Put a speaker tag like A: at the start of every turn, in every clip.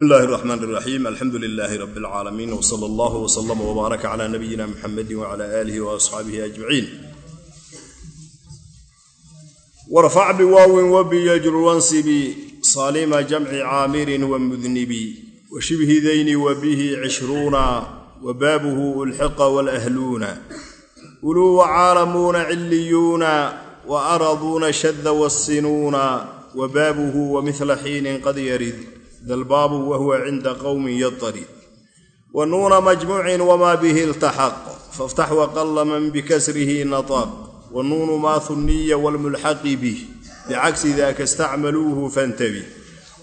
A: bismi illaahi raxmaan iraxiim alxamdu lilaahi rabi alcaalamiin wsala allahu wslama wbaaraka cala nabiyina muxamedi wcala aalihi waasxaabihi ajmaciin warfac biwaawin wabiyajru wansibi saalima jamci caamirin wamudnibi washibhidayni wabihi cishruuna wabaabuhu ulxiqa walahluuna uluu wacaalamuuna ciliyuuna waaraduuna shadda wassinuuna wabaabuhu wamila xiinin qad yarid dalbaabu wahuwa cinda qowmin yatarid wanuuna majmuucin wamaa bihi iltaxaq faaftax waqalla man bikasrihi nataq wanuunu maa hunniya waalmulxaqi bih bicagsi daka istacmaluuhu fantabi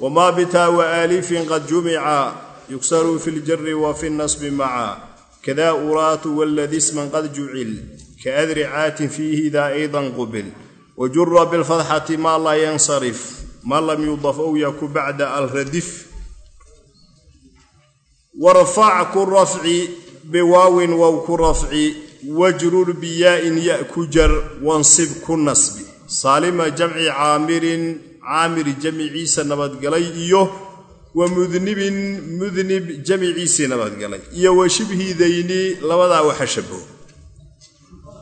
A: wamaa bitaa waalifin qad jumica yugsaru fi ljari wa fi nasbi maca kada uraatu waladi sman qad jucil kaadricaatin fiihi daa aydan qubil wajura bilfadxati maa laa yansarif ma lam yudaf ow yaku bacda alradif warfac ku rafci biwaawin wow ku rafci wajrur biyaa-in ya ku jar wansib ku nasbi. Saalima jamci caamirin caamir jamiciisa nabadgalay iyo wa mudnibin mudnib jamiciisii nabadgalay iyo wa shibhidayni labadaa waxa shabaho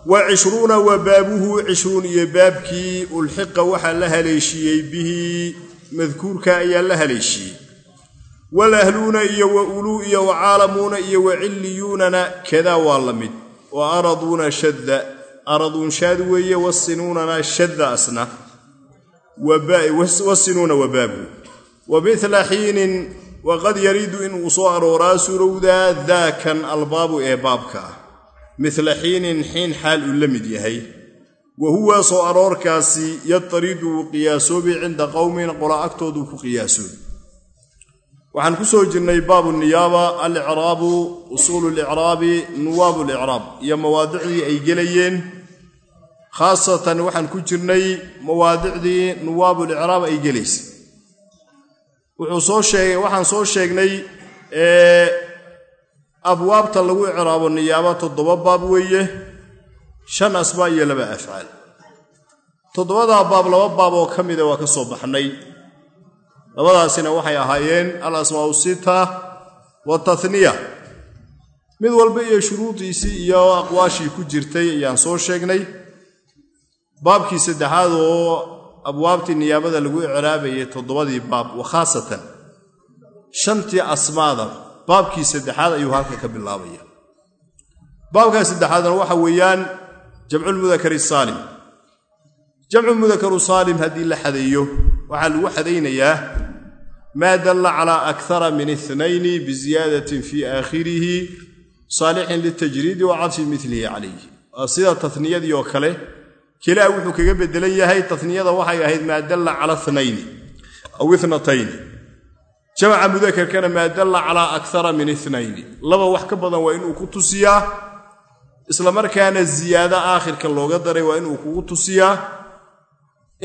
A: wa cishruuna wa baabuhu cishruun iyo baabkii ulxiqa waxaa la haleeshiiyey bihi madkuurka ayaa la haleeshiiyey walahluuna iyo wa uluu iyo wa caalamuuna iyo wa cilliyuunana kadaa waa la mid. Wa araduuna shadda araduun shaad weeye wasinuunana shadda asna. Wasinuuna wa baabuhu. Wa mila xiinin waqad yaridu inuu soo arooraa surowdaa daakan albaabu ee baabka ah mila xiinin xiin xaal uu la mid yahay. Wa huwa soo aroorkaasi yataridu qiyaasoobi cinda qowmin qola agtooduu ku qiyaasoobi waxaan ku soo jirnay baabu niyaaba alicraabu usuulu licraabi nuwaabu licraab iyo mawaadicdii ay gelayeen. Khaasatan waxaan ku jirnay mawaadicdii nuwaabulicraab ay gelaysay waxaan soo sheegnay abwaabta lagu icraabo niyaaba toddoba baab weeye shan asmaa iyo laba afcaal. Toddobadaa baab laba baab oo ka mida waa ka soo baxnay. Labadaasina waxay ahaayeen al asmaa'u sita watahniya mid walba iyo shuruudiisii iyo aqwaashii ku jirtay ayaan soo sheegnay. Baabkii saddexaad oo abwaabtii niyaabada lagu icraabayay toddobadii baab wa khaasatan shantii asmaada baabkii saddexaad ayuu halka ka bilaabaya. Baabkaa saddexaadna waxa weeyaan jamculmudakari saalim. Jamcu mudakaru saalim haddii la xadeeyo waxaa lagu xadaynayaa maa dalla calaa akara min ithnayni biziyaadatin fii aakhirihi saalixin litajriidi wa milihi calayh sida taniyadii oo kale kelaa wuxuu kaga bedelan yahay taniyada waxay ahayd maa dalla cala thnayni aw ithnatayni jamca mudakarkana maa dalla calaa akara min ithnayni laba wax ka badan waa inuu ku tusiyaa isla markaana ziyaado aakhirka looga daray waa inuu kugu tusiyaa.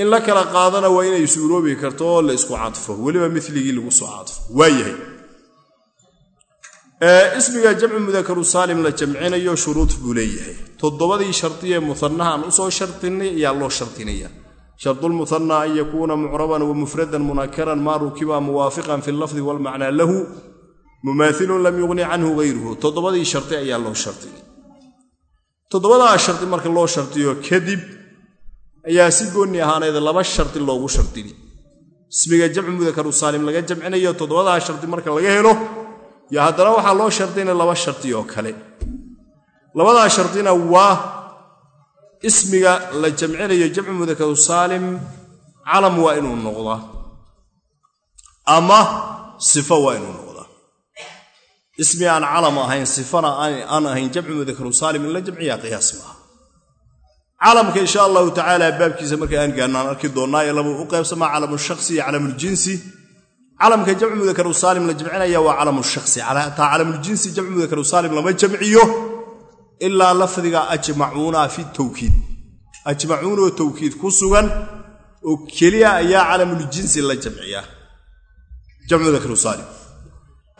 A: In la kala qaadana waa inay suuroobi karto oo la isku cadfo. Weliba miligii lagu soo cadfo. Waayahay. Ismiga jamcu mudakaru saalim la jamcinayo shuruud buu leeyahay. Toddobadii shardiye muhanaha aan u soo shardinay ayaa loo shardinaya shardulmuhanaa an yakuuna mucraban wa mufradan munakaran maa rukiba muwaafiqan fi lafdi walmacnaa lahu mumaailun lam yuqni canhu hayruhu toddobadii shardi ayaa loo shardinay toddobadaa shardi marka loo shardiyo kadib ayaa si goonni ahaaneed laba shardi loogu shardini ismiga jamcu mudakaru saalim laga jamcinayo toddobadaa shardi marka laga helo yo haddana waxaa loo shardinay laba shardi oo kale labadaa shardina waa ismiga la jamcinayo jamcu mudakaru saalim calam waa inuu noqdaa. Ama sifo waa inuu noqdaa. Ismi aan calam ahayn sifana aan ahayn jamcu mudakaru saalim in la jamciyaa qiyaas maaha calamka insha allahu tacaala baabkiisa marka aan gaarno aan arki doonnaa ee labuu u qaybsamaa calamushasi iyo calamuljinsi calamka jamcu mudakaru saalim la jamcinaya waa calamushasi taa calamuljinsi jamcu mudakaru saalim lama jamciyo ilaa lafdiga ajmacuuna fi tawkiid. Ajmacuunoo tawkiid ku sugan oo keliya ayaa calamuljinsi la jamciyaa jamcu mudakaru saalim.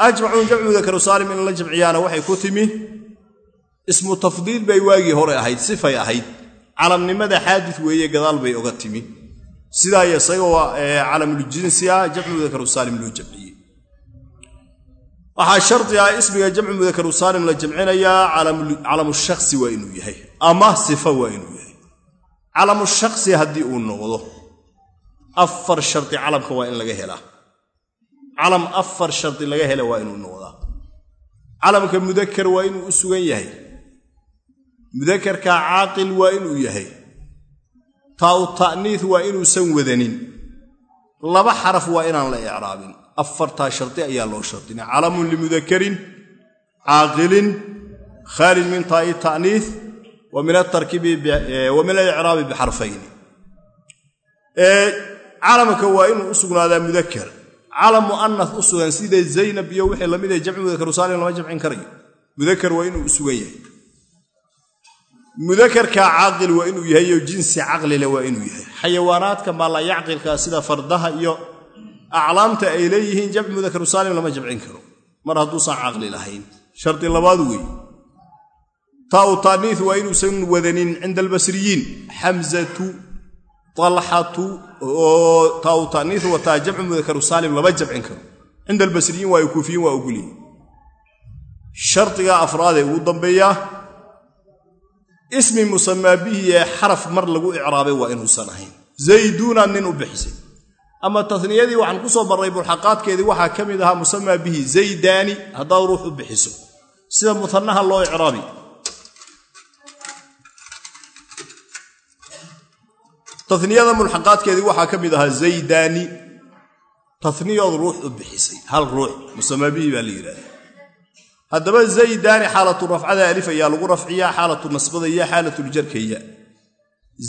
A: Ajmacuun jamcu mudakaru saalim in la jamciyaana waxay ku timi ismu tafdiil bay waagii hore ahayd sifay ahayd. Calamnimada xaadid weeye gadaal bay oga timi. Sidaa isagoo calamuljinsi ah jamcu mudakaru saalim loo jamciyey waxaa shardi ah ismiga jamcu mudakaru saalim la jamcinayaa calamu shaksi waa inuu yahay ama sifa waa inuu yahay. Calamu shaksi haddii uu noqdo afar shardi calamka waa in laga helaa. Calam afar shardi laga hela waa inuu noqdaa. Calamka mudakar waa inuu u sugan yahay. Mudakarka caaqil waa inuu yahay. Taau ta'niis waa inuusan wadanin. Laba xaraf waa inaan la icraabin afartaa shardi ayaa loo shardina calamun limudakarin caaqilin khaalin min taa'i ta'niis wa min alicraabi bixarfayni calamka waa inuu u sugnaadaa mudakar calam mu'anas u sugan sida zaynab iyo wixii la mid ee jamci mudakaru saalim lama jamcin karayo mudakar waa inuu u sugan yahay. Mudakarka caaqil waa inuu yahay oo jinsi caqlile waa inuu yahay. Xayawaanaadka maalayacqilka sida fardaha iyo aclaamta ay leeyihiin jamci mudakaru lama jamcin karo. Mar hadduusan caqli lahayn. Shardi labaad weeye taau taaniis waa inuusan wadanin cinda albasriyiin. Xamzatu talxatu oo taau taaniis wataa jamcu mudakaru saalim lama jamcin karo. Cinda albasriyiin waa kuufiyiin waa ogolyihin shardiga afraadee ugu dambeeyaa ismi musamaa bihi ee xaraf mar lagu icraabay waa inuusan ahayn. Zayduuna nin u bixisay ama tasniyadii waxaan ku soo marray mulxaqaadkeedii waxaa ka mid ahaa musamaa bihi zaydaani haddaad ruux u bixiso. Sida musannaha loo icraabi. Taniyada mulxaqaadkeedii waxaa ka mid ahaa zaydaani. Taniyood ruux u bixisay. Hal ruux musamaa bihi baa la yidhahda haddaba zaydaani xaalatu rafcada alif ayaa lagu rafciyaa xaalatu nasbada iyo xaalatuljarkaya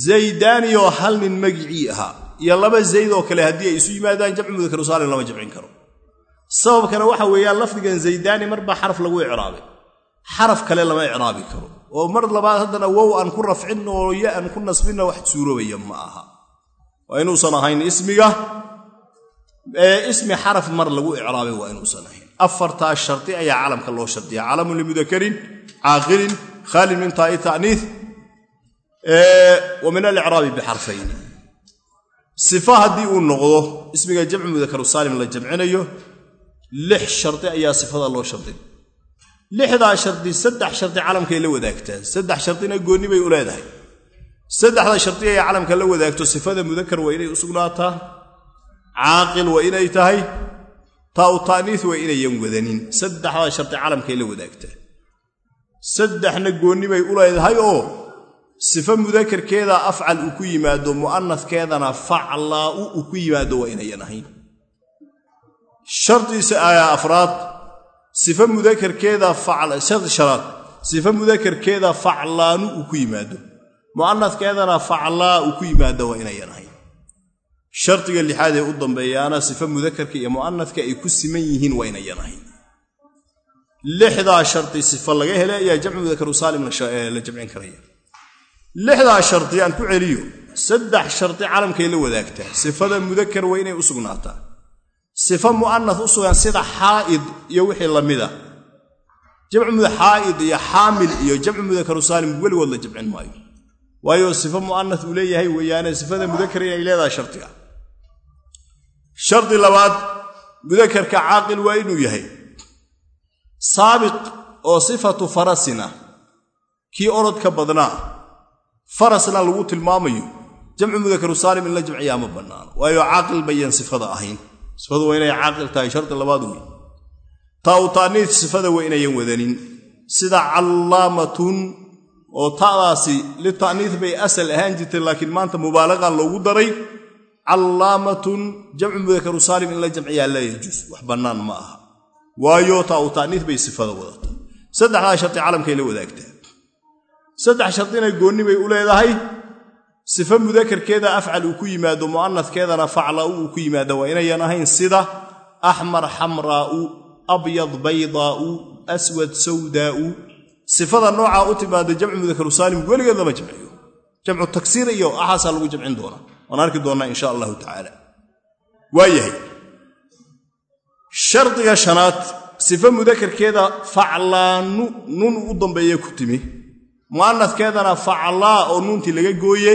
A: zaydaaniyoo hal nin magicii ahaa iyo laba zayd oo kale haddii ay isu yimaadaan jamcu mudakaru saalim lama jamcin karo. Sababkana waxa weeyaan lafdigan zaydaani marbaa xaraf lagu icraabay xaraf kale lama icraabi karo. Oo mar labaad haddana wow aan ku rafcin oo yo aan ku nasbinna wax suurobaya ma aha. Waa inuusan ahayn ismiga. Ismi xaraf mar lagu icraabay waa inuusan ahayn. Afartaa shardi ayaa calamka loo shardiya calamun limudakarin caaqilin khaalin min taa'i ta'niis wa min alicraabi bixarfayni sifa haddii uu noqdo ismiga jamcu mudakaru saalim la jamcinayo lix shardi ayaa sifada loo shardin lixdaa shardi saddex shardi calamkay la wadaagtaa saddex shardina goonni bay u leedahay. Saddexda shardi ay calamka la wadaagto sifada mudakar waa inay u sugnaataa caaqil waa inay tahay taau ta'niis waa inayan wadanin. Saddexdaa shardi calamkay la wadaagtaa saddexna goonni bay u leedahay oo sifo mudakarkeeda afcal uu ku yimaado mu'anaskeedana faclaa'u uu ku yimaado waa inayan ahayn. Shardiisa ayaa afraad sifa mudakarkeeda shardi shanaad sifa mudakarkeeda faclaanu uu ku yimaado mu'anaskeedana faclaa uu ku yimaado waa inayan ahayn. Shardiga lixaad ee u dambeeyaana sifa mudakarka iyo mu'anaska ay ku siman yihiin waa inayan ahayn. Lixdaa shardi sifa laga helay ayaa jamcu mudakaru saalim la jamcin karaya lixdaa shardi aan ku celiyo saddex shardi calamkay la wadaagtaa. Sifada mudakar waa inay u sugnaataa. Sifa mu'anas u sugan sida xaa'id iyo wixii la mida. Jamcu xaa'id iyo xaamil iyo jamcu mudakaru saalim weligood la jamcin maayo. Waayo sifa mu'anas uu leeyahay weeyaane sifada mudakar inay leedahay shardiga shardi labaad mudakarka caaqil waa inuu yahay saabiq oo sifatu farasina kii orodka badnaa farasna lagu tilmaamayo. Jamcu mudakaru saalim in la jamciyaa ma bannaano. Waayo caaqil bayan sifada ahayn. Sifadu waa inay caaqil tahay shardi labaad wey taau taaniis sifada waa inayan wadanin. Sida callaamatun oo ta'daasi lita'niis bay asal ahaan jirtay laakiin maanta mubaalaqa loogu daray. Callaamatun jamcu mudakaru saalim in la jamciyaa laa yajuus wax bannaan ma aha. Waayo taau ta'niis bay sifada wadata saddexdaa shardi calamkay la wadaagtaa saddex shardina goonni bay u leedahay. Sifa mudakarkeeda afcal uu ku yimaado mu'anaskeedana faclaa'u uu ku yimaado waa inayan ahayn sida axmar xamraa'u abyad baydaa'u aswad sawdaa'u. Sifada noocaa u timaada jamcu mudakaru saalim weligeed lama jamciyo jamcu taksiir iyo axaasaa lagu jamcin doonaa waan arki doonnaa insha allahu tacaala. Waayahay shardiga shanaad sifa mudakarkeeda faclaanu nun u dambeeye ku timi mu'anaskeedana faclaa oo nuuntii laga gooye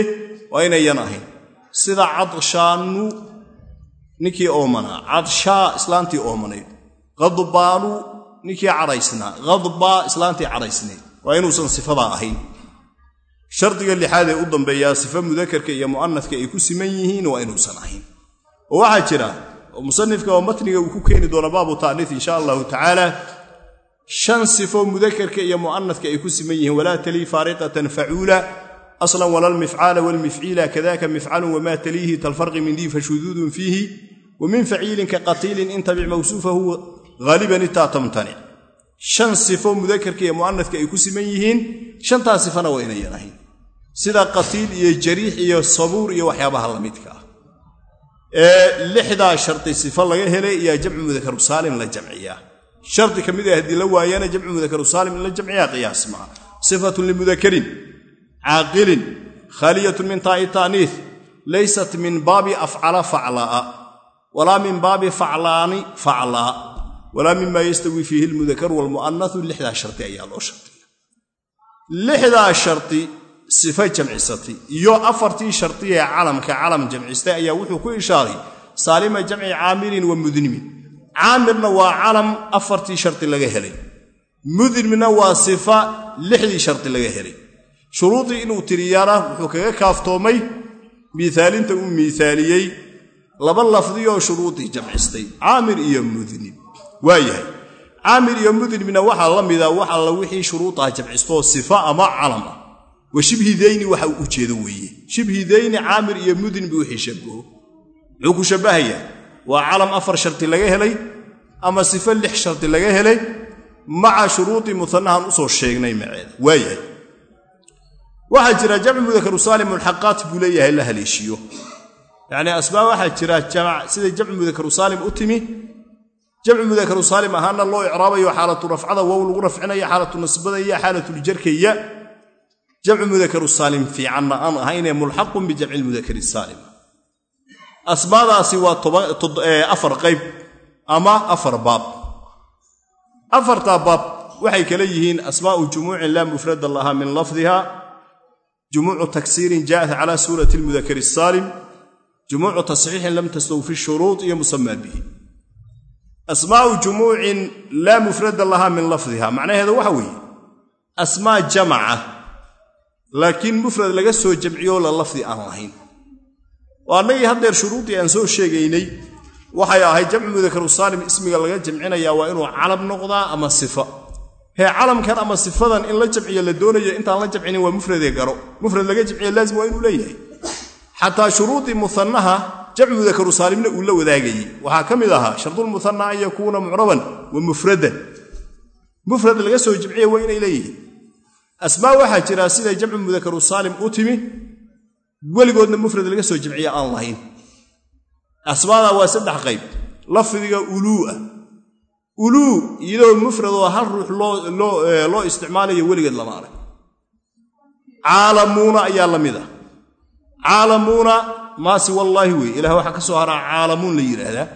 A: waa inayan ahayn. Sida cadshaanu ninkii oomanaa cadshaa islaantii oomanayd. Qadbaanu ninkii cadhaysnaa hadbaa islaantii cadhaysneed waa inuusan sifadaa ahayn. Shardiga lixaad ee u dambeeyaa sifa mudakarka iyo mu'anadka ay ku siman yihiin waa inuusan ahayn. Oo waxaa jira musanifka oo matniga uu ku keeni doona baabu ta'niif insha allahu tacaala shan sifo mudakarka iyo mu'anadka ay ku siman yihiin. Walaa talii faariqatan facuula. Aslan wala lmifcaala walmifciila kadaka mifcalun wamaa taliihi talfarqi min dii fashuduudun fiihi. Wa min faciilin ka qatiilin intabic mawsuufahu haaliban itaa tamtanic shan sifo mudakarka iyo mu'anadka ay ku siman yihiin. Shantaa sifana waa inayan ahayn sida qatiil iyo jariix iyo sabuur iyo waxyaabaha la midka ah. Lixdaa shardi sifo laga helay iyaa jamcu mudakaru saalim la jamciyaa shardi ka mid ah haddii la waayana jamcu mudakaru saalim in la jamciyaa qiyaas maa sifatun limudakarin caaqilin khaaliyatun min taa'i ta'niis laysat min baabi afcala faclaa'a walaa min baabi faclaani faclaa walaa mima yastawi fiihi almudakaru waalmu'anathu lixdaa shardi ayaa loo shardiya lixdaa shardi sifa jamcisatay iyo afartii shardi ee calamka calam jamcistay ayaa wuxuu ku ishaaray saalima jamci caamirin wa mudnimin caamirna waa calam afartii shardi laga helay. Mudnimna waa sifa lixdii shardi laga helay. Shuruudii inuu tiriyana wuxuu kaga kaaftoomay miisaalinta uu miisaaliyey laba lafdiyoo shuruudii jamcistay caamir iyo mudnim waayahay caamir iyo mudnimna waxaa la mida wax alla wixii shuruudaha jamcistoo sifa ama calam ah. Wa shibhi dayni waxa uu ujeedo weeye. Shibhi dayni caamir iyo mudnimi wixii shabaho muxuu ku shabbahayaa waa calam afar shardi laga helay ama sifo lix shardi laga helay maca shuruudii musanahan u soo sheegnay maceeda. Waayahay. Waxaa jira jamcu mudakaru saalim mulxaqaat buu leeyahay la haleeshiyo. Yacnii asbaab waxaa jira jamac sida jamcu mudakaru saalim u timi. Jamcu mudakaru saalim ahaana loo icraabayo xaalatu rafcada wow lagu rafcinaya xaalatu nasbada iyo xaalatuljarkaya jamcu mudakaru saalim fiicanna aan ahaynee mulxaqun bijamci lmudakari saalim asmaadaasi waa afar qayb ama afar baab. Afartaa baab waxay kala yihiin asmaa'u jumuucin laa mufrada laha min lafdiha jumuucu taksiirin jaءat cala suurati lmudakari saalim jumuucu tasxiixin lam tastawfi shuruud iyo musamaa bihi. Asmaa'u jumuucin laa mufrada laha min lafdiha macnaheedu waxa weeye asmaa jamaca laakiin mufrad laga soo jamciyo la lafdi aan lahayn oo haddeer shuruudii aan soo sheegaynay waxay ahayd jamcu mudakaru saalim ismiga laga jamcinaya waa inuu calam noqdaa ama sifa. Hee calamkan ama sifadan in la jamciyo la doonayo intaan la jamcinin waa mufradee garo. Mufrad laga jamciyo laazim waa inuu leeyahay. Xataa shuruudii musannaha jamcu mudakaru saalimna uu la wadaagayey. Waxaa ka mid ahaa shardulmusanna an yakuuna mucraban wa mufradan. Mufrad laga soo jamciya waa inay leeyihiin. Asmaa waxaa jira siday jamcu mudakaru saalim u timi weligoodna mufrad laga soo jamciya aan lahayn. Asmaadaa waa saddex qayb. Lafdiga uluu'a. Uluu iyadoo mufradoo hal ruux loo isticmaalayo weligeed lama arag. Caalamuuna ayaa la mid ah caalamuuna maasi wallaahi wey ilah waxaa ka soo haraa caalamuun la yidhaahdaa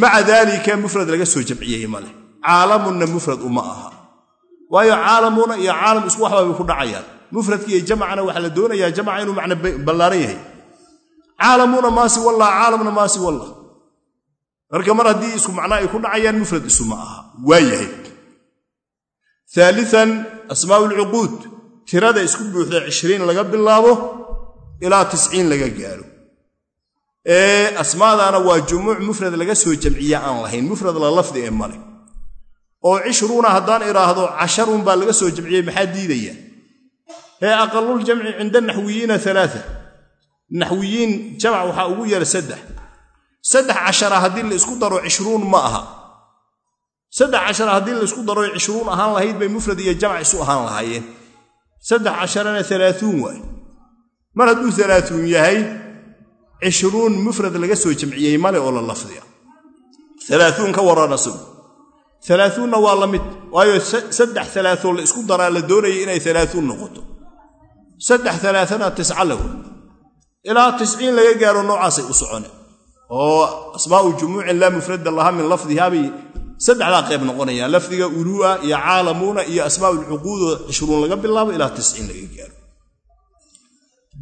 A: maca daalika mufrad laga soo jamciyey maleh caalamunna mufrad uma aha. Waayo caalamuuna iyo caalam isku waxbaa bay ku dhacayaan mufradki iyo jamcana waxaa la doonayaa jamca inuu macno ballaaran yahay. Caalamuuna maasi wallah caalamna maasi wallah. Marka mar haddii isku macno ay ku dhacayaan mufrad isuma aha. Waa yahay. Aalian asmaa'u lcuquud tirada isku buuxda cishriin laga bilaabo ilaa tisciin laga gaaro. Asmaadaana waa jumuuc mufrad laga soo jamciya aan lahayn mufrad la lafdi ee male oo cishruuna haddaan idhaahdo casharun baa laga soo jamciyey maxaa diidaya ee aqaluljamci cinda naxwiyiina alaaa naxwiyiin jamac waxaa ugu yara saddex. Saddex cashara haddii la isku daro cishruun ma aha. Saddex cashara haddii la isku daro cishruun ahaan lahayd bay mufrad iyo jamac isu ahaan lahaayeen. Saddex casharana alaauun waay. Mar hadduu alaauun yahay cishruun mufrad laga soo jamciyey male oo la lafdiya. Alaauun ka warana sug alaauunna waa la mid waayo saddex alaatoo la isku daraa la doonayay inay alaauun noqoto ilaa tisciin laga gaaro noocaasay u socone. Oo asmaa'u jumuucin laa mufrada laha min lafdihabay saddexdaa qayb noqonayaan. Lafdiga uluua iyo caalamuuna iyo asmaa'u lcuquudoo cishruun laga bilaabo ilaa tisciin laga gaaro.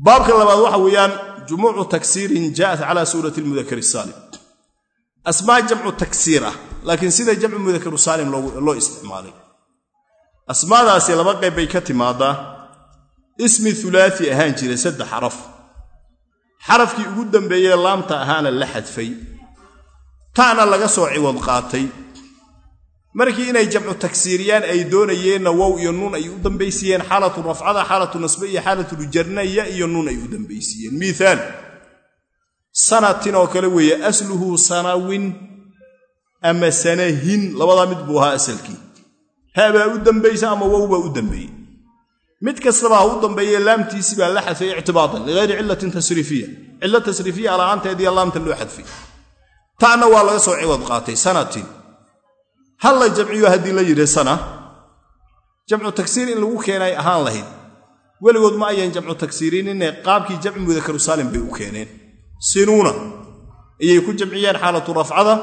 A: Baabka labaad waxa weeyaan jumuucu taksiirin jaa'at cala suurati lmudakari saalim asmaa jamcu taksiir ah laakiin sida jamcu mudakaru saalim loo isticmaalay. Asmaadaasi laba qayb bay ka timaadaa ismi ulaai ahaan jira saddex xaraf. Xarafkii ugu dambeeyey laamta ahaana la xadfay. Ta'na laga soo ciwad qaatay. Markii inay jamcu tagsiiriyaan ay doonayeenna wow iyo nuun ay u dambaysiiyeen xaalatu rafcada xaalatu nasbe iyo xaalatuljarna ya iyo nuun ay u dambaysiiyeen miaal sanatin oo kale weeye asluhu sanawin ama sanahin. Labadaa mid buu ahaa asalkii. Habaa u dambaysa ama wow baa u dambeeyey mid kastaba ha u dambeeye laamtiisii baa la xadfay ictibaatan ligayri cillatin tasriifiya cilla tasriifiya la'aanteediya laamta loo xadfay ta'na waa laga soo ciwad qaatay sanatin. Hal la jamciyo haddii la yidhi sana? Jamcu tagsiir in lagu keenay ahaan lahayd. Weligood ma ayan jamcu tagsiirinine qaabkii jamci mudakaru saalim bay u keeneen. Sinuuna ayay ku jamciyeen xaalatu rafcada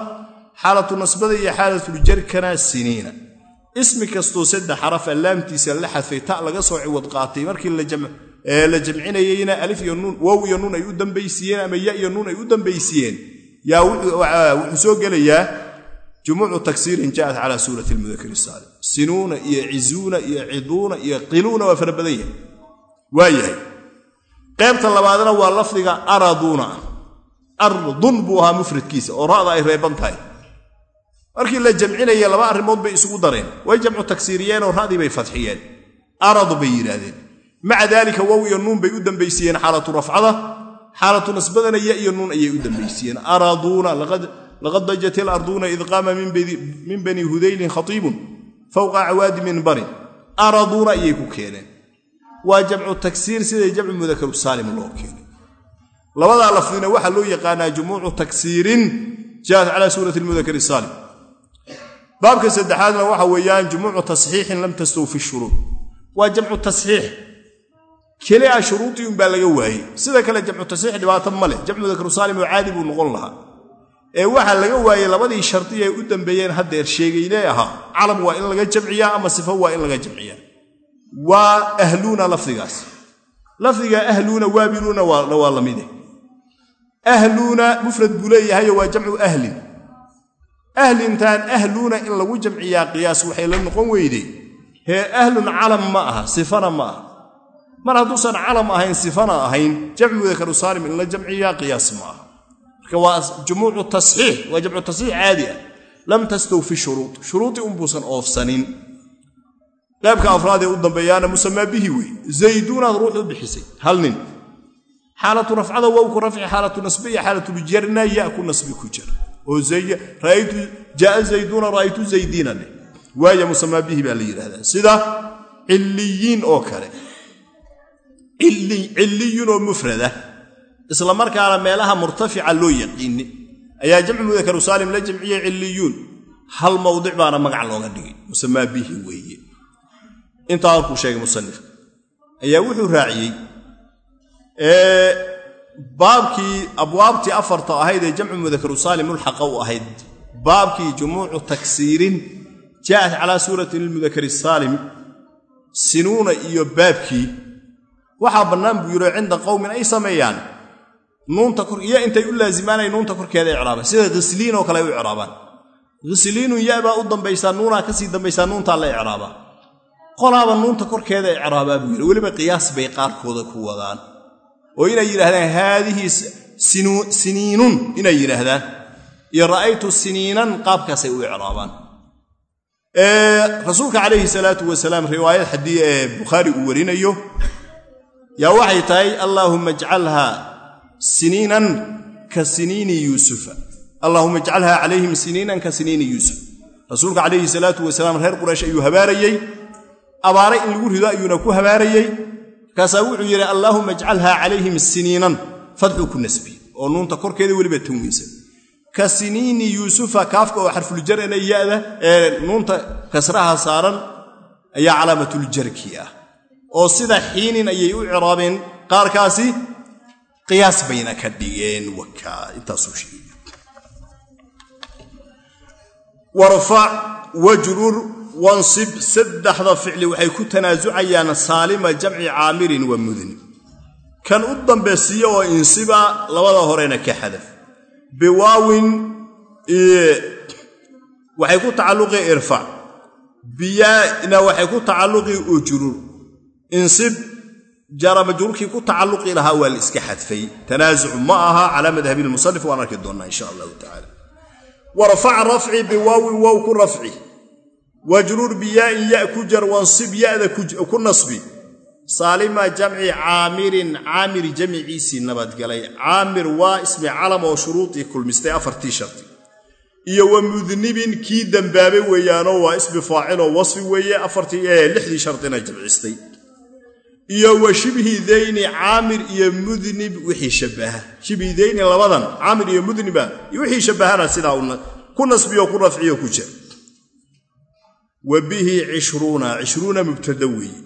A: xaalatu nasbada iyo xaalatuljarkana siniina ismi kastoo saddex xarafa laamtiisa la xadfay ta laga soo ciwad qaatay markii la jamcinayeyna alif iyo nuun wow iyo nuun ay u dambaysiiyeen ama ya iyo nuun ay u dambaysiiyeen. Yaa wuxuu soo gelayaa jumuucu tagsiirin ja'at calaa suurati lmudakari saalim sinuuna iyo cizuuna iyo ciduuna iyo qiluuna waa fara badan yahay. Waa yahay. Labaadna waa lafdiga araduuna ardun buu ahaa mufradkiisa oo ra'da ay reeban tahay markii la jamcinaya laba arrimood bay isugu dareen. Way jamcu tagsiiriyeenoo ra'dii bay fadxiyeen. Aradu bay yidhaahdeen. Maca daalika wow iyo nuun bay u dambaysiiyeen xaalatu rafcada xaalatu nasbadana ya iyo nuun ayay u dambaysiiyeen. Araduuna laqad dajat ilarduuna id qaama min bani hudaylin khatiibun fowqa cawaadi minbarin araduuna ayay ku keeneen. Waa jamcu tagsiir siday jamcu mudakaru saalim loo keenay labadaa lafdina waxaa loo yaqaanaa jumuucu tagsiirin jaat calaa suurati lmudakari saalim baabka saddexaadna waxa weeyaan jumuucu tasxiixin lam tastawfi shuruud. Waa jamcu tasxiix. Kelia shuruudii unbaa laga waayey. Sida kale jamcu tasxiix dhibaato ma leh. Jamcu mudakaru saalim oo caadi buu noqon lahaa. Ee waxaa laga waayey labadii shardi ay u dambeeyeen haddeer sheegaynee ahaa. Calam waa in laga jamciyaa ama sifo waa in laga jamciyaa. Waa ahluuna lafdigaas. Lafdiga ahluuna waabiluuna waa la mide ahluuna mufrad buu leeyahayo waa jamcu ahlin ahlintaan ahluuna in lagu jamciyaa qiyaas waxay la noqon weyde. Hee ahlun calam ma aha sifana ma aha. Mar hadduusan calam ahayn sifana ahayn jamcu mudakaru saalim in la jamciyaa qiyaas ma aha. Marka waa jumuucu tasxiix waa jamcu tasxiix caadi ah. Lam tastawfi shuruud. Shuruudii unbuusan oofsanin. Qaybka afraad ee u dambeeyaana musamaa bihi wey. Zayduunaad ruux bixisay. Hal nin. Xaalatu rafcada wow ku rafci xaalatu nasbe iyo xaalatuljarna ya ku nasbi ku jira oo jaaa zayduuna ra'aytu zaydiina dheh waaya musamaa bihi baa la yidhahdaa sida cilliyiin oo kale. Cilliyun oo mufrada. Isla markaana meelaha murtafica loo yaqiini. Ayaa jamcu mudakaru saalim la jamciyey cilliyuun hal mawdic baana magac looga dhigay. Musamaa weeye. Intaa halkuu sheegay musanifka ayaa wuxuu raaciyey baabkii abwaabtii afarta ahayd ee jamcu mudakaru saalim mulxaqa u ahayd baabkii jumuucu taksiirin jaa'at calaa suurati lmudakari saalim sinuuna iyo baabkii. Waxaa bannaan buu yidhoo cinda qowmin ay sameeyaan. Nuunta iyo intay u laasimaanay nuunta korkeeda icraabaan. Sida hisliin oo kale ay u icraabaan. Hisliinun yabaa u dambaysaa nuunaa ka sii dambaysaa nuuntaa la icraabaa. Qolaaba nuunta korkeeda icraabaa buu yidhi. Weliba qiyaas bay qaarkooda ku wadaan oo inay yidhahdaan haadihi siniinun inay yidhaahdaan. Iyo ra'aytu siniinan qaabkaasay u icraabaan. Rasuulka calayhi salaatu wasalaam riwaayad xadii ee bukhaari uu warinayo yaa waxay tahay allaahumma ajcalha siniinan ka siniini yuusufa. Allaahuma ajcalha calayhim siniinan ka siniini yuusuf. Rasuulka calayhi salaatu wasalaam reer quraysh ayuu habaarayey abaare in lagu rido ayuuna ku habaarayey markaasaa wuxuu yidhi allaahuma ajcalha calayhim siniinan fadxuu ku nasbiye oo nuunta korkeeda weliba tanwiinsan ka siniini yuusufa kaafka oo xarfuljarana yada ee nuunta kasraha saaran ayaa calaamatuljarki ah. Oo sida xiinin ayay u ciraabeen qaarkaasi qiyaas bayna ka dhigeen wakaa intaasuu sheegay. Warfac wajrur wansib saddexda ficli waxay ku tanaasucayaan saalima jamci caamirin wa mudni kan u dambaysiiya oo insiba labada horena ka xadaf. Biwaawin waxay ku tacalluqi irfac biyaana waxay ku tacalluqi ujrur insib jara majruurkii ku tacalluqi lahaa waa la iska xadfay. Tanaasuc ma aha calaa madhabi lmusanif waan arki doonnaa insha allahu tacala warfac rafci biwaawin wow ku rafci wajruur biyaa'in ya ku jar wansib ya'da ku nasbi. Saalima jamci caamirin caamir jamciisii nabadgalay. Caamir waa ismi calam oo shuruudii kulmistay afartii sharti iyo wa mudnibin kii dembaabay weeyaanoo waa ismi faaciloo wasfi weeye lixdii shardina jamcistay iyo wa shibhi dayni caamir iyo mudnib wixii shabaha shibhi dayni labadan caamir iyo mudniba iyo wixii shabahana sidaa ku nasbiyo ku rafciyo ku jir wa bihi cishruuna cishruuna mubtada weeye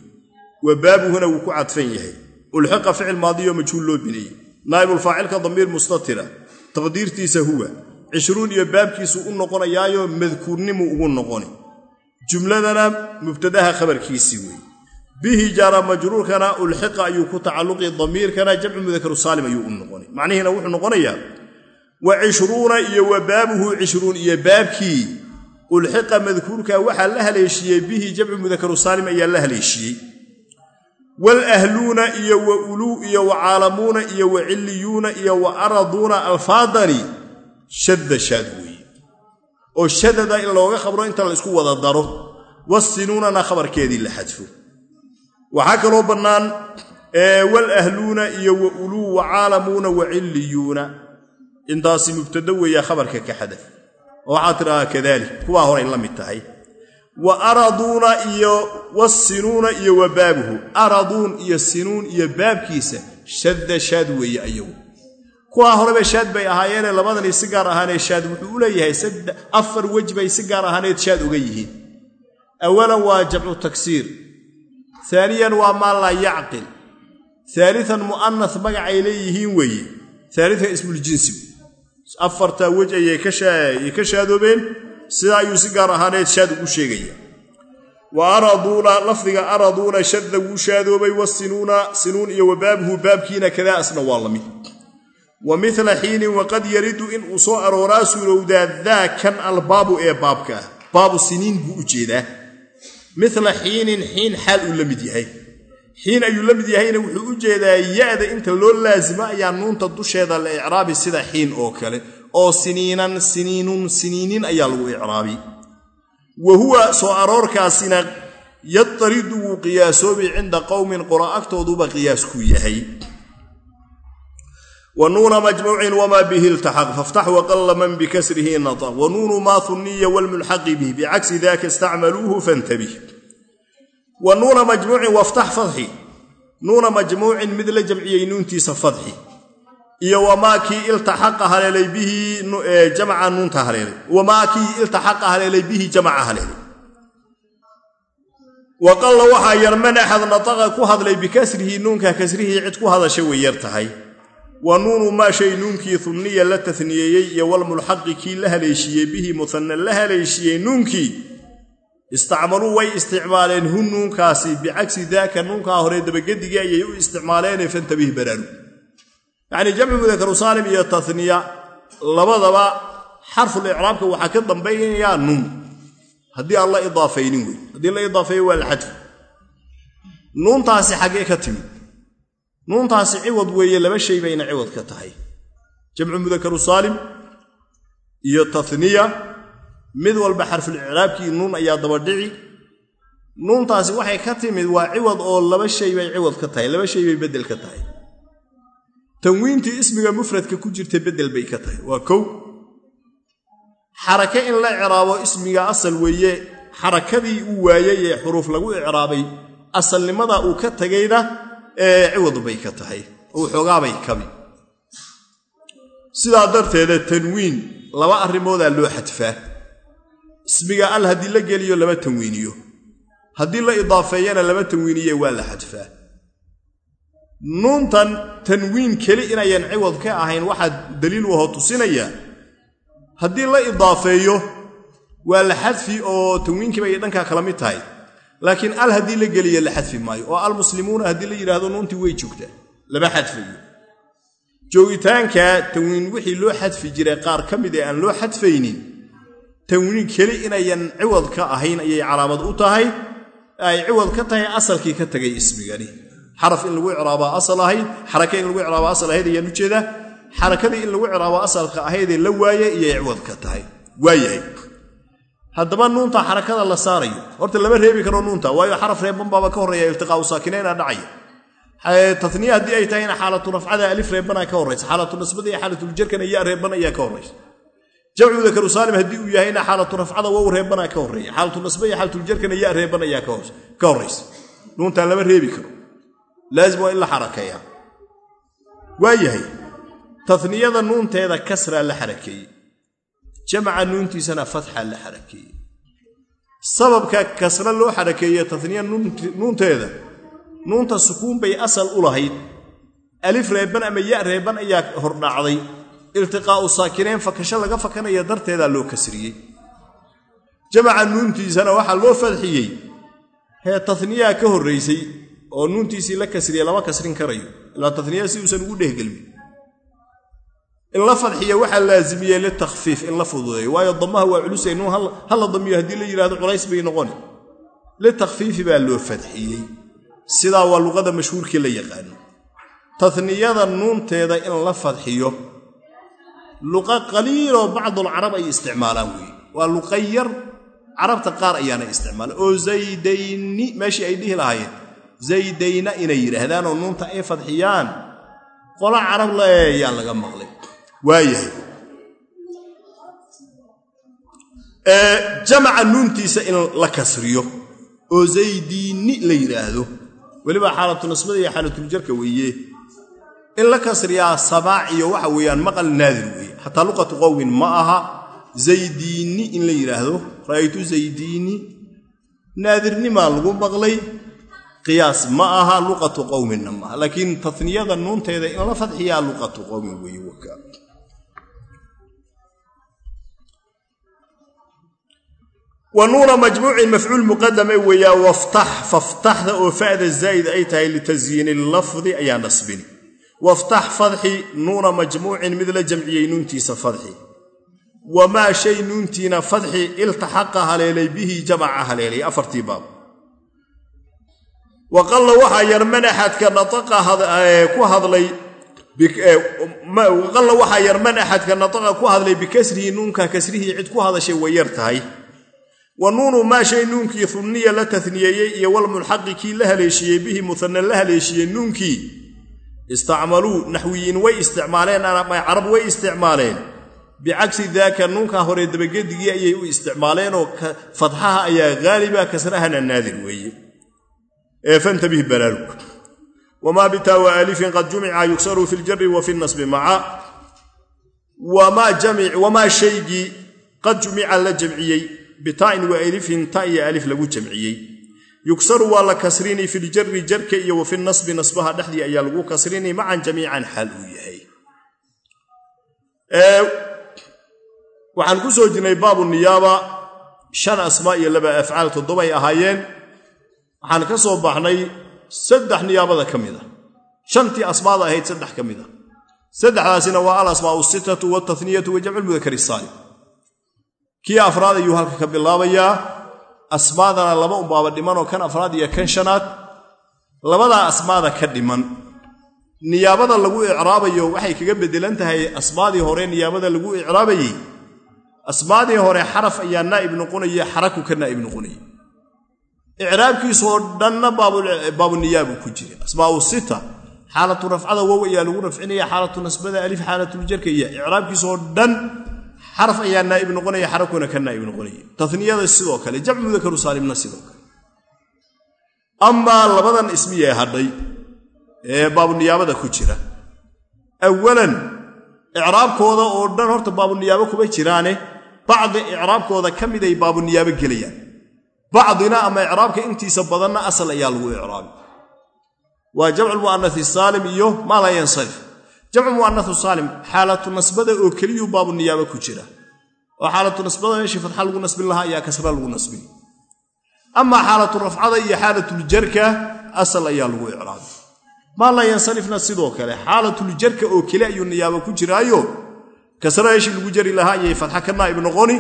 A: wa baabuhuna wuu ku cadfan yahay. Ulxiqa ficil maadiyo majhuul loo bineeyey naa'ibulfaacilka damiir mustatira taqdiirtiisa huwa. Cishruun iyo baabkiisu u noqonayaayo madkuurnimu ugu noqoni. Jumladana mubtadaha khabarkiisii weeye bihi jaara majruurkana ulxiqa ayuu ku tacalluqi damiirkana jamcu mudakaru saalim ayuu u noqoni. Macnihiina wuxuu noqonayaa wa cishruuna iyo wa cishruun iyo baabkii ulxiqa madkuurka waxaa la haleeshiiyey bihi jamcu mudakaru saalim ayaa la haleeshiyey. Walahluuna iyo wa uluu iyo wa caalamuuna iyo wa cilliyuuna iyo wa araduuna alfaadani shadda shaad weeye. Oo shadada in looga khabro inta la isku wada daro wasinuunana khabarkeedii la xadfo. Waxaa kaloo bannaan walahluuna iyo wa uluu wa caalamuuna wa cilliyuuna. Intaasi mubtada weeya khabarka ka xadaf oo waxaad tidhahaa kadalik kuwaa horay la mid tahay. Wa araduuna iyo wasinuuna iyo wa baabuhu. Araduun iyo sinuun iyo baabkiisa shadda shaad weeye ayagu. Kuwaa horeba shaad bay ahaayeene labadanii si gaar ahaaneed shaad wuxuu u leeyahay afar wej bay si gaar ahaaneed shaad uga yihiin. Awalan waa jamcu taksiir aaniyan waa maa yacqil. Aalian mu'anas magacay leeyihiin weeye. Aalian ismuljinsi afartaa wej ayay ka shaadoobeen sidaa ayuu si gaar ahaaneed shaad ugu sheegaya. Wa araduuna lafdiga araduuna shadda wuu shaadoobay wasinuuna sinuun iyo wa baabuhu baabkiina kadaa waa la mid. Wa mila xiinin waqad yaridu in uu soo arooraa suurowdaa daa kan albaabu ee baabka ah. Baabu siniin buu u jeedaa. Mila xiinin xiin xaal uu la mid yahay xiin ayuu la mid yahayna wuxuu u jeedaa ya'da inta loo laasimo ayaa nuunta dusheeda la icraabi sida xiin oo kale oo siniinan siniinun siniinin ayaa lagu icraabi. Wa huwa soo aroorkaasina yataridu wuu qiyaasoobay cinda qowmin qora agtooduba qiyaasku yahay. Wa nuuna majmuucin wamaa bihi iltaxaq faftax waqalla man bikasrihi nataq wa nuunu maa wlmulxaqi bih bicagsi daka istacmaluuhu fantabih wa nuuna majmuucin waftax fadxi. Nuuna majmuucin mid la jamciyey nuuntiisa fadxi. Iyo wamaa kii iltaxaqa haleelay bihi jamca nuunta haleelay. Wamaa kii iltaxaqa haleelay bihi jamca haleelay. Waqalla waxaa yar man axad nataqa ku hadlay bikasrihi nuunka kasrihii cid ku hadasha way yar tahay. Wa nuunu maa shay nuunkii hunniya la taniyeeyey iyo walmulxaqi kii la haleeshiiyey bihi muhanna la haleeshiiyey nuunkii istacmaluu way isticmaaleen hu nuunkaasi bicagsi daaka nuunkaa hore dabagedigii ayay u isticmaaleene fantabih baraaru yacnii jamcu mudakaru saalim iyo taniya labadaba xarful icraabka waxaa ka dambaynayaa nuun. Haddii aan la idaafaynin wey haddii la idaafeeyo waa la xadfi. Nuuntaasi xaggee ka timid. Nuuntaasi ciwad weeye laba shay bayna ciwad ka tahay. Jamcu mudakaru saalim iyo mid walba xarfulicraabkii nuun ayaa dabadhici nuuntaasi waxay ka timid waa ciwad oo laba shay bay ciwad ka tahay laba shay bay beddel ka tahay. Tanwiintii ismiga mufradka ku jirta beddel bay ka tahay waa kow. Xarake in la icraabo ismiga asal weeye xarakadii uu waayey ee xuruuf lagu icraabay asalnimadaa uu ka tagayna ee ciwad bay ka tahay oo xoogaabay kabi. Sidaa darteeda tanwiin laba arrimoodaa loo xadfaa ismiga al haddii la geliyo lama tanwiiniyo. Haddii la idaafeeyana lama tanwiiniye waa la xadfaa. Nuuntan tanwiin keli inayan ciwad ka ahayn waxaa daliil waho tusinaya haddii la idaafeeyo waa la xadfi oo tanwiinkiiba ay dhankaa kala mid tahay. Laakiin al haddii la geliyo la xadfi maayo. Oo almuslimuuna haddii la yidhaahdo nuuntii way joogtaa. Lama xadfayo. Joogitaanka tanwiin wixii loo xadfi jiray qaar ka mid ee aan loo xadfaynin tanwiin keli inayan ciwad ka ahayn ayay calaamad u tahay. Ay ciwad ka tahay asalkii ka tegay ismigani. Xaraf in lagu icraabaa asal ahayd xaraka in lagu icraabaa asal ahayd ayaan u jeedaa xarakadii in lagu icraabo asalka ahaydee la waaye iyay ciwad ka tahay. Waayahay. Haddaba nuunta xarakada la saarayo. Horta lama reebi karo nuunta waayo xaraf reeban baaba ka horreeya iltiqaau saakinayna dhacaya. Taniya haddii ay tahayna xaalatu rafcada alif reebanaa ka horraysa xaalatu nasbada iyo xaalatuljarkana ya reeban ayaa ka horraysa jamcu dakaru saalim haddii uu yahayna xaalatu rafcada wow reebanaa ka horreeya. Xaalatu nasba iyo xaalatuljarkana ya reeban ayaa ka horraysa nuuntaan lama reebi karo. Laazim waa in la xarakeeya waayahay taniyada nuunteeda kasraa la xarakeeyey. Jamaca nuuntiisana fatxa la xarakeeyey. Sababka kasra loo xarakeeye taniya nuunteeda nuunta sukuun bay asal u lahayd. Alif reeban ama ya reeban ayaa hordhacday iltiqaa'u saakinayn fakasho laga fakanaya darteedaa loo kasriyey. Jamaca nuuntiisana waxaa loo fadxiyey. Hee taniyaa ka horraysay oo nuuntiisii la kasriye lama kasrin karayo. Ilaa taniya si uusan ugu dhehgelmin. In la fadxiya waxaa laazimiyey litakfiif in la fududeeyo. Waayo damaha waa culusay nuun hala damiyo haddii la yidhahdo culays bay noqoni litakfiifi baa loo fadxiyey. Sidaa waa luqada mashhuurkii la yaqaano. Taniyada nuunteeda in la fadxiyo luqa qaliiloo bacdulcarab ay isticmaalaan weeye waa luqa yar carabta qaar ayaana isticmaala oo zaydayni meeshii ay dhihi lahaayeen zaydayna inay yidhaahdaan oo nuunta ay fadxiyaan qola carab la yaa laga maqlay. Waayahay. Jamaca nuuntiisa in la kasriyo oo zaydiinni la yidhaahdo. Weliba xaalatu nasbada iyo xaalatuljarka weeye in la kasriyaa samaac iyo waxa weeyaan maqal naadir weeye. Xataa luqatu qowmin ma aha zaydiinni in la yidhaahdo ra'aytu zaydiini naadirnimaa lagu maqlay qiyaas ma aha luqatu qowminna maaha laakiin taniyada nuunteeda in la fadxiyaa luqatu qowmin weeye wa nuuna majmuucin mafcuul muqadame weeyaa waftax faftaxda oo fa'da zaa'id ay tahay litasyiini lafdi ayaa nasbini waftax fadxi nuuna majmuucin mid la jamciyey nuuntiisa fadxi wamaa shay nuuntiina fadxi iltaxaqa haleelay bihi jamaca haleelay afartii baab waqalla waxaa yar man axadka nataqa ku hadlay waqalla waxaa yar man axadka nataqa ku hadlay bikasrihi nuunka kasrihii cid ku hadashay way yar tahay wa nuunu maa shay nuunkii hunniya la taniyeeyey iyo walmulxaqi kii la haleeshiyey bihi muhana la haleeshiyey nuunkii istacmaluu naxwiyiin way isticmaaleen carab way isticmaaleen. Bicagsi daaka nuunkaa hore dabagedigii ayay u isticmaaleenoo fadxaha ayaa haaliba kasrahana naadir weeye. Ee fantabih balaarug wamaa bitaawa alifin qad jumica yugsaru fi ljari wa fi nasbi maca. Wamaa shaygii qad jumica la jamciyey. Bitaain wa alifin ta iyo alif lagu jamciyey yugsaru waa la kasrini filjari jarka iyo wa fi nasbi nasbaha dhexdii ayaa lagu kasrini macan jamiican xaal uu yahay. Waxaan ku soo jirnay baabu niyaaba shan asmaa iyo laba afcaal toddobay ahaayeen. Waxaan ka soo baxnay saddex niyaabada ka mid a. Shantii asmaada ahayd saddex ka mid a. Saddexdaasina waa al asmaau sitatu waltaniyatu wa jamcu lmudakari saalim kii afraad ayuu halka ka bilaabayaa asmaadana laba unbaaba dhimanoo kan afraad iyo kan shanaad labadaa asmaada ka dhiman. Niyaabada lagu icraabayo waxay kaga beddelan tahay asmaadii hore niyaabada lagu icraabayey. Asmaadii hore xaraf ayaa naa'ib noqonaya xaraku ka naa'ib noqonaya. Icraabkiisoo dhanna baabuniyaabuu ku jira. Asmaau sita xaalatu rafcada wow ayaa lagu rafcinaya xaalatu nasbada alif xaalatuljarka iyo icraabkiisoo dhan xaraf ayaa naa'ib noqonaya xarakuna ka naa'ib noqonaya. Taniyada sidoo kale jamcu mudakaru saalimna sidoo kale. Amaa labadan ismiyee hadhay ee baabuniyaabada ku jira. Awalan icraabkooda oo dhan horta baabuniyaabo kuma jiraane bacdi icraabkooda ka miday baabuniyaabo gelayaan. Bacdina ama icraabka intiisa badanna asal ayaa lagu icraabi. Waa jamcu mu'anasi saalim iyo maa laa jamcu mu'anasu saalim xaalatu nasbada oo keliyuu baabuniyaabo ku jira. Oo xaalatu nasbada meeshii fatxa lagu nasbin lahaa ayaa kasra lagu nasbin. Amaa xaalatu rafcada iyo xaalatuljarka asal ayaa lagu icraabi maa laa yansarifna sidoo kale xaalatuljarka oo keli ayuu niyaabo ku jiraayo kasra meeshii lagu jari lahaa ayay fatxa ka naa'ib noqoni.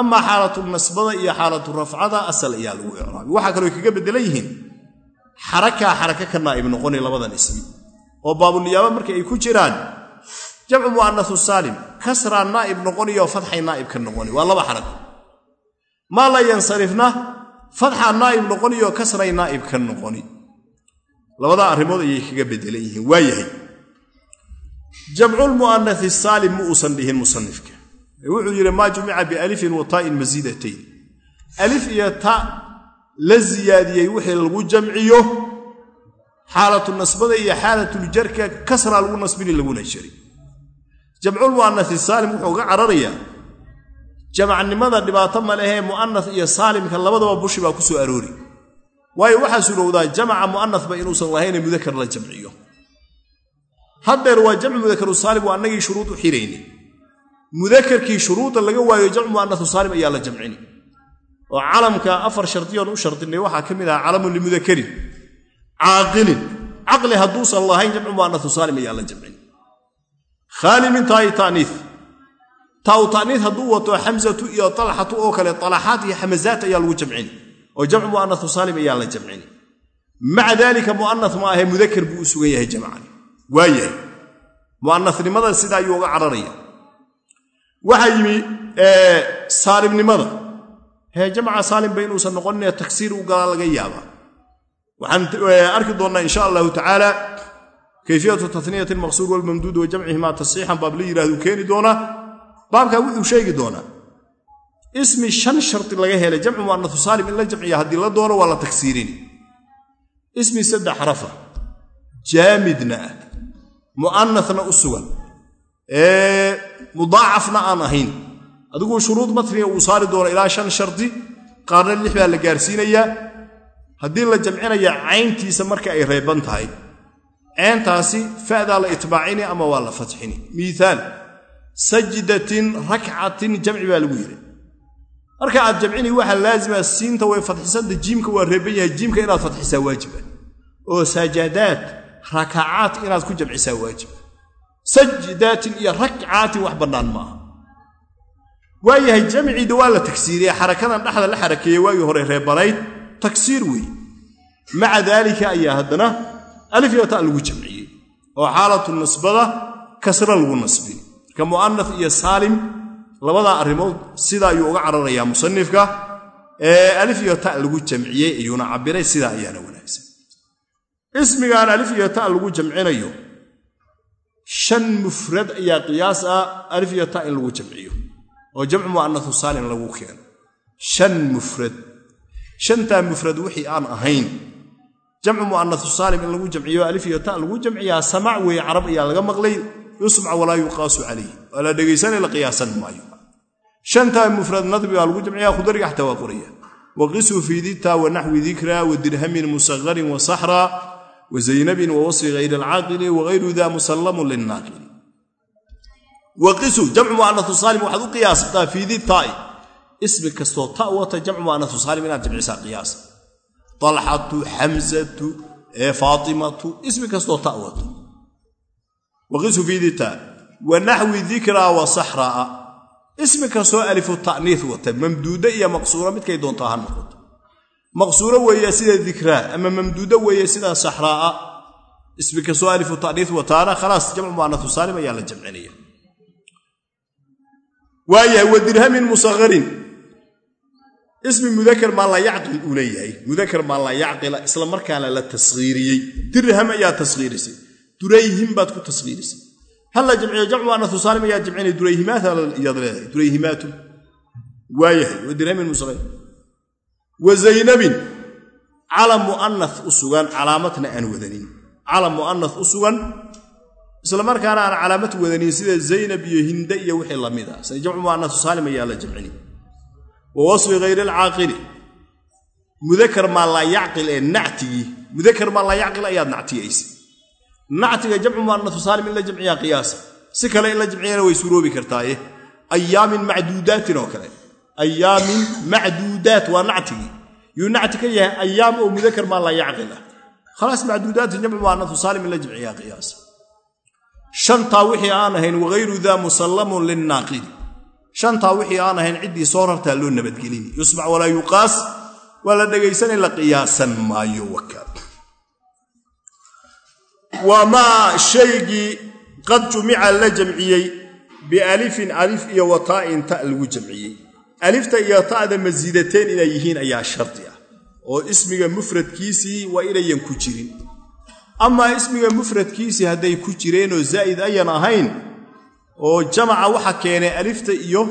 A: Amaa xaalatu nasbada iyo xaalatu rafcada asal ayaa lagu icraabi waxaa kaloo kaga beddelan yihiin xarakaa xaraka ka naa'ib noqonay labadan ismi oo baabuniyaaba marka ay ku jiraan jamcu mu'anasu saalim kasraa naa'ib noqoniyo fatxay naa'ib ka noqoni waa laba xarako maa la yansarifna fatxa naa'ib noqoniyo kasray naa'ib ka noqoni. Labadaa arrimood ayay kaga beddelan yihiin waa yahay. Jamculmu'anasi saalim ma uusan dhihin musanifka. Wuxuu yidhi maa jumica bialifin wa taa'in masiidatayn alif iyo ta la siyaadiyey wixii lagu jamciyo xaalatu nasbada iyo xaalatuljarka kasraa lagu nasbini laguna jari jamculmu'anasi saalim wuxuu uga cararayaa jamacnimada dhibaato ma lehee mu'anas iyo saalimka labadaba bushi baa ku soo aroori. Waayo waxaa surowdaa jamaca mu'anasba inuusan lahayne mudakar la jamciyo. Haddeer waa jamcu mudakaru saalim waa annagii shuruud u xirayni mudakarkii shuruuda laga waayo jamcu mu'anasu saalim ayaa la jamcini. Oo calamka afar shardiyoon u shardinay waxaa ka mid aha calamun limudakarin caaqilin caqli hadduusan lahayn jamcu mu'anasu ayaa la jamcini khaali min taa'i ta'niis taa'u ta'niis hadduu wato xamsatu iyo talxatu oo kale talaxaat iyo xamazaat ayaa lagu jamcini oo jamcu mu'anasu saalim ayaa la jamcini maca daalika mu'anas ma ahee mudakar buu u sugan yahay jamcani waa yahay. Mu'anasnimada sida ayuu uga cararaya. Waxaa yimi saalimnimada. Hee jamca saalimba inuusan noqonine taksiir u galaa laga yaabaa waxaan arki doonnaa insha allahu tacaala kayfiyatu taniyati almaqsuur walmamduud wa jamcihimaa tasxiixan baab la yidhahduu keeni doonaa. Baabkaa wuxuu sheegi doonaa ismi shan shardi laga helay jamcu mu'anasu saalim in la jamciya haddii la doono waa la tagsiirini ismi saddex xarafa jaamidna ah mu'anasna u sugan mudaacafna aan ahayn. Adiguu shuruud matniga uu saari doono ilaa shan shardi qaarna lix baa la gaarsiinayaa haddii la jamcinaya cayntiisa marka ay reeban tahay ceyntaasi fa'daa la itbaacini ama waa la fatxini. Miiaal sajdatin rakcatin jamci baa lagu yidhi marka aad jamcini waxaa laazima siinta way fadxisanta jiimka waa reeban yahay jiimka inaad fadxisaa waajiba oo sajadaad rakacaat inaad ku jamcisaa waajiba sajdaatin iyo rakcaatin wax bannaan maaha. Waayahay jamciida waa la tagsiiriye xarakadan dhexda la xarakeeye waagii hore reebanayd tagsiir weeye maca daalika ayaa haddana alif iyo ta lagu jamciyey oo xaalatu nasbada kasra lagu nasbin marka mu'anas iyo saalim labadaa arrimood sida ayuu uga cararayaa musanifka alif iyo ta lagu jamciyey ayuuna cabbiray sidaa ayaana wanaagsan. Ismigaan alif iyo ta lagu jamcinayo shan mufrad ayaa qiyaas ah alif iyo ta in lagu jamciyo oo jamcu mu'anasu saalim lagu keeno. Shan mufrad shantaa mufrad wixii aan ahayn. Jamcu mu'anasu saalim in lagu jamciyo alif iyo ta lagu jamciyaa samac weeye carab ayaa laga maqlay. Yusmac walaa yuqaasu calayh waa la dhegaysanay la qiyaasan maayo. Shantaa mufrad nadbi baa lagu jamciyaa khudariga xataa waa qoraya. Waqisuu fii dita wa naxwi dikra wa dirhamin musaqarin wa saxra wa zaynabin wa wasfi hayri alcaaqili wagayru da musallamun lilnaaqili waqisu jamcu mu'anasu saalim waxaad u qiyaasataa fii ditaa'i ismi kastoo ta wata jamcu mu'anasu saalim inaad jamcisaa qiyaasa talxatu xamsatu faatimatu ismi kastoo ta wata waqisu fii dita wa naxwi dikraa wa saxraa ismi kastoo alifu ta'niis wata mamduuda iyo maqsuura midkay doontaa ha noqoto. Maqsuuro weeye sida dikraa ama mamduudo weeye sida saxraa'a ismi kastoo alifu ta'niis wataana khalaas jamcu mu'anasu saalim ayaa la jamcinaya. Waayahay wa dirhamin musaqarin ismi mudakar maa la yacqil uu leeyahay. Mudakar maa la yacqila isla markaana la tashiiriyey dirham ayaa tashiirisay durayhim baad ku tashiirisay hal la jamciyo jamcu anasu saalim ayaa jamcinay durayhimaat yaad leedahay. Durayhimaatu waayahay wa dirhamin musaqarin wa zaynabin calam mu'anas u sugan calaamadna aan wadanin. Calam mu'anas u sugan isla markaana aan calaamad wadanin sida zaynab iyo hinde iyo wixii la mid ah. Jamcu mu'anasu saalim ayaa la jamcini wa wasfi hayri alcaaqili mudakar maa laa yacqil ee nactigii mudakar maa laa yacqil ayaad nactiyaysay nactiga jamcu mu'anasu saalim in la jamciyaa qiyaasa si kale in la jamciyana way suroobi kartaaye ayaamin macduudaatin oo kale ayaamin macduudaat waa nactigii yuu nacti ka yahay ayaam oo mudakar maa laa yacqil ah khalaas macduudaatin jamcu mu'anasu saalim in la jamciyaa aan ahayn lilnaaqili shantaa wixii aan ahayn ciddii soo rartaa loo nabadgelini yusmac walaa yuqaas waa la dhegaysanay la qiyaasan maayo waka waa maa shaygii qad jumica la jamciyey bialifin alif iyo wataa'in ta lagu jamciyey. Alifta iyo ta'da masiidateen inay yihiin ayaa shardi ah oo ismiga mufradkiisii waa inayan ku jirin. Amaa ismiga mufradkiisii hadday ku jireenoo zaa'id ayan ahayn oo jamaca waxa keenay alifta iyo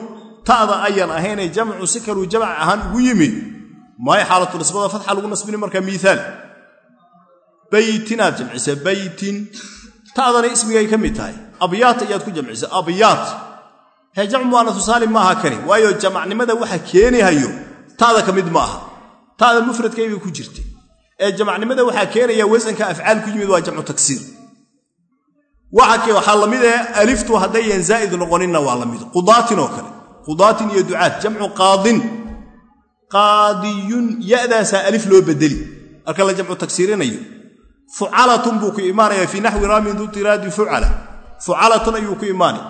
A: ta'da ayan ahaynee jamcu si kaluu jamac ahaan ugu yimid maayo xaalatu nisbada fatxa lagu nasbini markaa miiaal baytin jamcisa baytin. Ta'dana ismigay ka mid tahay. Abyaat ayaad ku jamcisa abyaat. Hee jamcu mu'anasu saalim maaha kani waayo jamacnimada waxa keenahayo ta'da ka mid ma aha ta'da mufradkaybay ku jirta ee jamacnimada waxaa keenaya wasanka afcaal ku yimid waa jamcu tagsiir waxaa la mid ee aliftu haddayan zaa'id noqoninna waa la mid. Qudaatin oo kale. Qudaatin iyo ducaad jamcu qaadin. Qaadiyun ya'daasaa alif loo bedeli. Marka la jamcu tagsiirinayo. Fucalatun buu ku imaanaya fii naxwi raamin du tiraadi fucala. Fucalatun ayuu ku imaanay.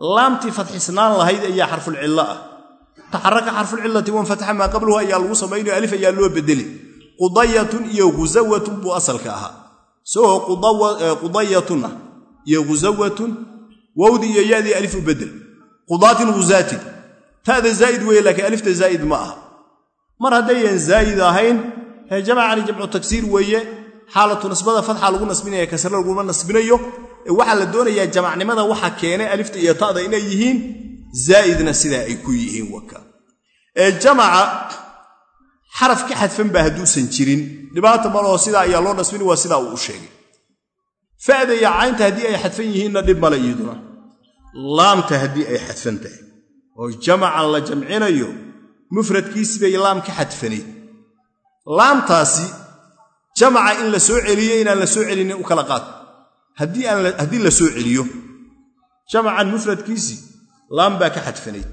A: Laamtii fadxisnaan lahayd ayaa xarfulcillo ah. Taxaraka xarfulcillati wanfataxa maa qablahu ayaa lagu samaynayo alif ayaa loo bedeli. Qudayatun iyo ghusawatun buu asalka ahaa. Isagoo qudayatun ah iyo ghusawatun wowdi iyo yadii alif u bedel qudaatin husaatin ta'da zaa'id weeye laakiin alifta zaa'id ma aha. Mar haddayan zaa'id ahayn hee jamacani jamcu tagsiir weeye xaalatu nasbada fatxa lagu nasbinaya kasre laguma nasbinayo ee waxaa la doonayaa jamacnimada waxa keenay alifta iyo ta'da inay yihiin zaa'idna sidaa ay ku yihiin waka ee jamaca xaraf ka xadfan baa hadduusan jirin. Dhibaata maloo sidaa ayaa loo nasbini waa sidaa uu u sheegay fa'da iyo caynta haddii ay xadfan yihiinna dhib male iyaduna laamta haddii ay xadfan tahay oo jamacan la jamcinayo mufradkiisi bay laam ka xadfaneed laamtaasi jamaca in la soo celiyo inaan la soo celinin u kala qaad haddii la soo celiyo jamacan mufradkiisii laam baa ka xadfanayd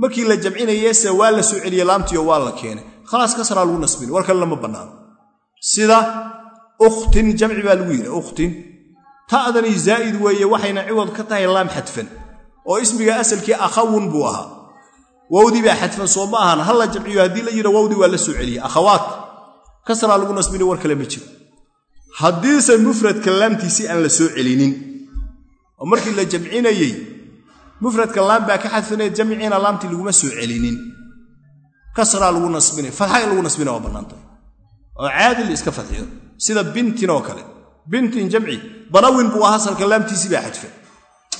A: markii la jamcinayeese waa la soo celiye laamtiio waa la keenay. Khalaas kasraa lagu nasbin war kale lama bannaano sida ukhtin jamci baa lagu yidhi ukhtin. Ta'dani zaa'id weeye waxayna ciwad ka tahay laam xadfan. Oo ismiga asalkii akhawun buu ahaa. Wowdii baa xadfan soo ma ahan. Ha la jamciyo haddii la yidha wowdii waa la soo celiyey akhawaat. Kasraa lagu nasbini war kale ma jiro. Haddiise mufradka laamtiisii aan la soo celinin. Oo markii la jamcinayey mufradka laam baa ka xadfaneed jamciina laamtii laguma soo celinin. Kasraa sida bintin oo kale. Bintin jamci banawin buu ahaa salka laamtiisii baa xadfan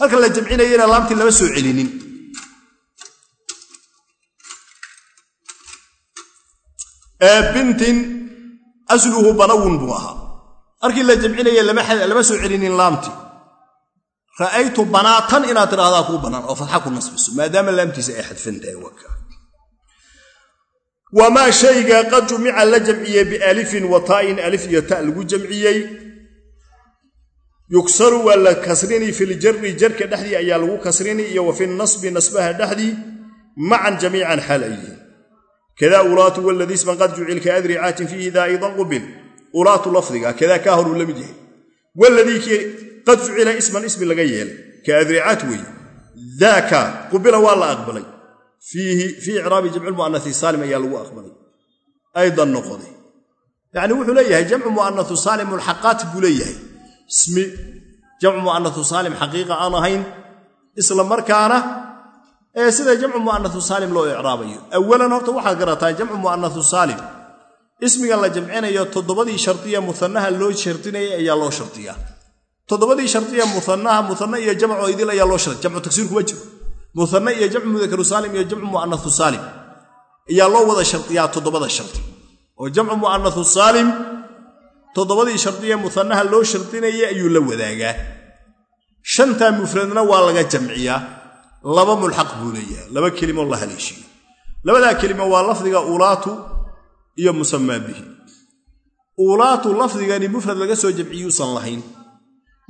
A: marka la jamcinayena laamtii lama soo celinin. Bintin asluhu banawin buu ahaa. Markii la jamcinaya lama soo celinin laamtii. Ra'aytu banaatan inaad tidhaahdaa kuu bannaan oo fatxa ku nasbiso maadaama laamtiisa ay xadfan tahay waka wamaa shayga qad jumica la jamciyey bialifin wa taa'in alif iyo ta lagu jamciyey yugsaru waa la kasrini filjari jarka dhexdii ayaa lagu kasrini iyo wa fi nasbi nasbaha dhexdii macan jamiican xaal ay kadaa ulaatu waladii isman qad jucil ka adricaatin fiihi daa idan qubil ulaatu lafdiga kadaa kaa horuu la yahay waladii qad jucila isman ismi laga yeelay ka adricaat weeye daaka qubila waa la aqbalay fii icraabi jamci mu'anasi saalim ayaa lagu aqbalay. Aydan noqoday yacni wuxuu leeyahay jamcu mu'anasu saalim mulxaqaat buu leeyahay. Ismi jamcu mu'anasu saalim xaqiiqa aan ahayn. Isla markaana ee sida jamcu mu'anasu saalim loo icraabayo. Awalan horta waxaad garataa jamcu mu'anasu saalim. Ismiga la jamcinayo toddobadii shardiya muanaha loo shardinayay ayaa loo shardiyaa toddobadii shardiya muanaha muana iyo jamco idil ayaa loo shar jamcu tagsiir kuma jiro muana iyo jamcu mudakaru saalim iyo jamcu mu'anasu saalim ayaa loo wada shardiyaa toddobada shardi oo jamcu mu'anasu saalim toddobadii shardiya muanaha loo shardinayay ayuu la wadaagaa. Shantaa mufradna waa laga jamciyaa. Laba mulxaq buu leeyahay laba kelimo la haleeshiyo. Labadaa kelimo waa lafdiga ulaatu iyo musamaa bihi. Uulaatu lafdigani mufrad laga soo jamciyuusan lahayn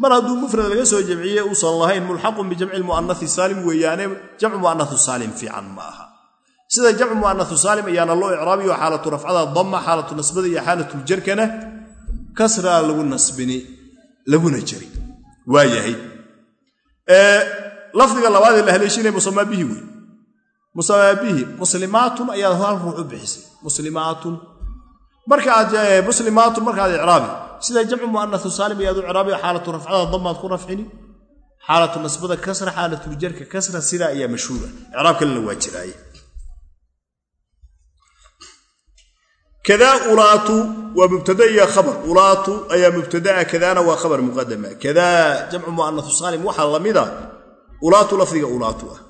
A: mar hadduu mufrad laga soo jamciye uusan lahayn mulxaqun bijamci lmu'anasi saalim weeyaane jamcu mu'anasu saalim fiican ma aha. Sida jamcu mu'anasu saalim ayaana loo icraabiyo xaalatu rafcada damma xaalatu nasbada iyo xaalatuljarkana kasraa lagu nasbini laguna jari. Waa yahay. Lafdiga labaadee la haleeshinaya musamaa bihi wey musamaa muslimaatun ayaad hal ruux u bixisay. Muslimaatun. Markaad muslimaatun markaad icraabi sida jamcu mu'anathu saalim ayaad u icraabi xaalatu rafcada damaad ku rafcini xaalatu nasbada kasra xaalatuljarka kasra sidaa ayaa mashhuura. Icraab kalena waa jiraaye. Kadaa ulaatu waa mubtada iyo khabar. Ulaatu ayaa mubtadaa kadaana waa khabar muqadama kadaa jamcu mu'anathu saalim waxaa lamida ulaatu lafdiga ulaatu ah.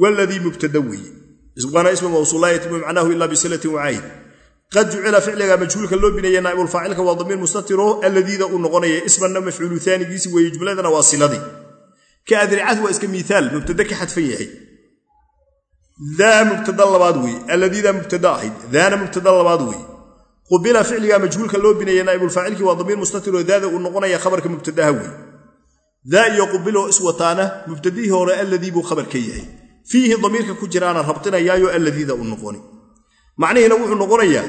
A: Waladii mubtada weeye. Waana ismu mawsuul laa yatimu macnahu ila bisilatin wacayd qad jucila ficliga majhuulka loo bineeye naa'ibulfaacilka waa damiir mustatiro alladiida uu noqonaya ismanna mafcuulu aanigiisi weeye jumladana waa siladii. Ka adricatu waa iska miiaal mubtada ka xadfan yahay. Daa mubtada labaad weeye alladiida mubtada ahayd daana mubtada labaad weeye. Qubila ficliga majhuulka loo bineeye naa'ibulfaacilkii waa damiir mustatiro daada uu noqonaya khabarka mubtadaha weeye. Daa iyo qubiloo iswataana mubtadihii hore alladii buu khabar ka yahay. Fiihi damiirka ku jiraana rabtinayaayo alladiida u noqoni macnihiina wuxuu noqonayaa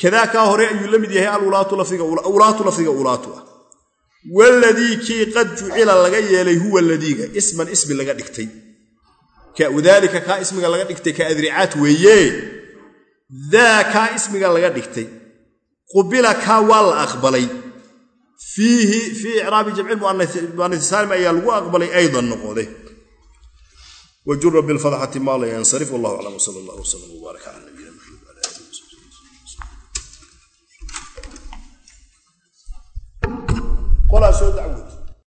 A: kadaa kaa hore ayuu la mid yahay alulaatu lafdiga ulaatu ah. Waladii kii qad jucila laga yeelay huwa ladiiga isman ismi laga dhigtay. Wadaalika kaa ismiga laga dhigtay ka adricaat weeye. Daa kaa ismiga laga dhigtay. Qubila kaa waa la aqbalay. Fiihi fii icraabi jamci muanasi saalim ayaa lagu aqbalay aydan noqode. Wjura bilfadxati maa la yansarif wallah aclam wsal allah wslam wbaarak cala qolaa soo dacwood